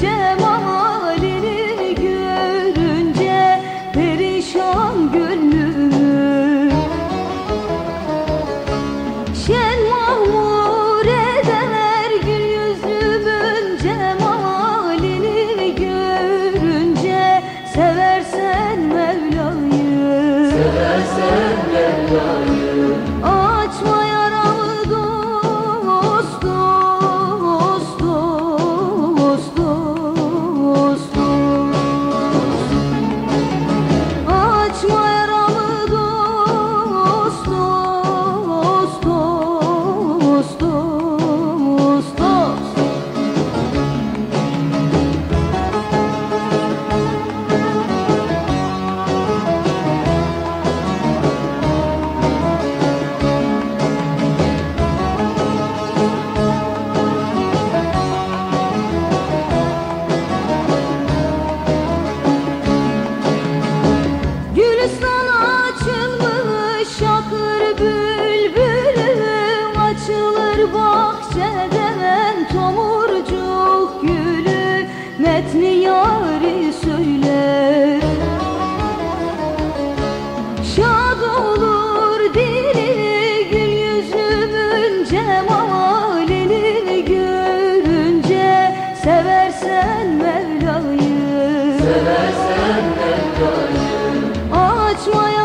cemalini görünce perişan gönlümü Şen mahmur eder gül yüzümün cemalini görünce Seversen Mevla'yı. Seversen Mevla'yı. Ah bahçeden tomurcuk gülü metni yari söyle. Şad olur dili gül yüzümün cemalini görünce seversen Mevla'yı. Seversen Mevla'yı. Açmaya